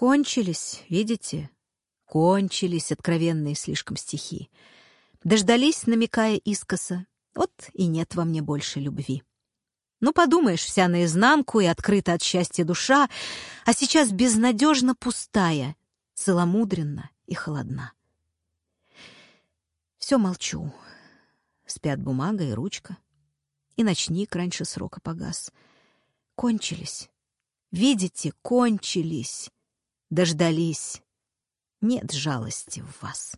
Кончились, видите? Кончились откровенные слишком стихи. Дождались, намекая искоса. Вот и нет во мне больше любви. Ну, подумаешь, вся наизнанку и открыта от счастья душа, а сейчас безнадежно пустая, целомудренна и холодна. Все молчу. Спят бумага и ручка. И ночник раньше срока погас. Кончились. Видите, кончились. Дождались. Нет жалости в вас.